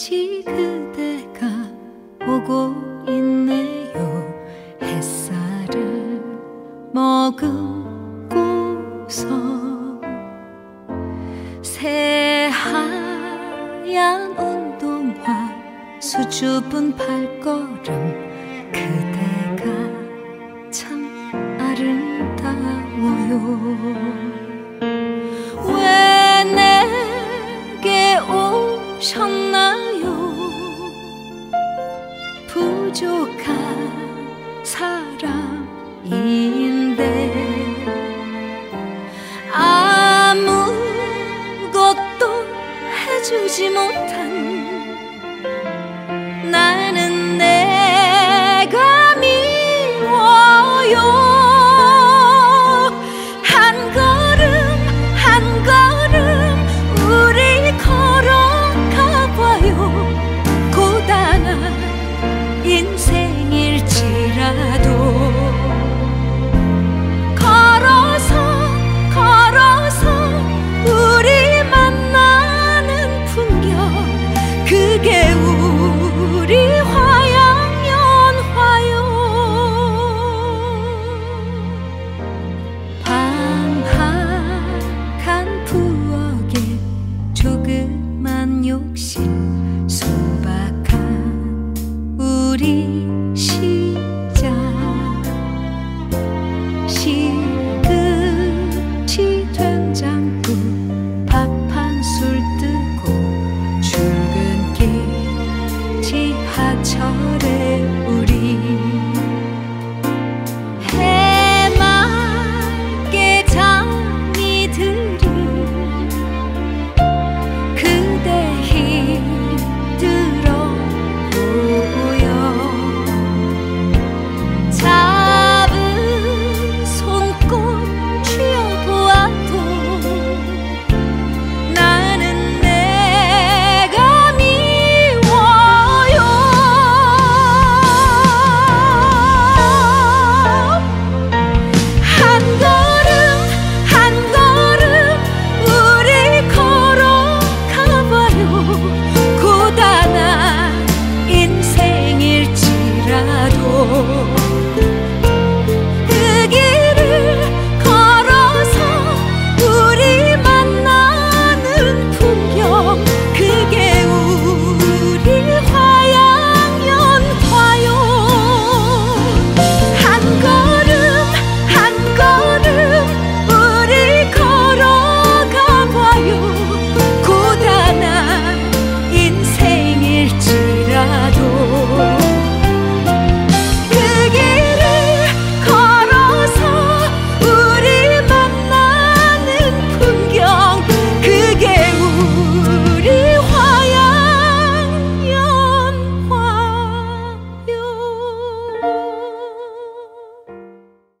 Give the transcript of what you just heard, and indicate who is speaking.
Speaker 1: 마치 그대가 오고 있네요. 햇살을 머금고서 새하얀 운동화 수줍은 발걸음 그대가 참 아름다워요. 부족한 사람인데 아무것도 해주지 못한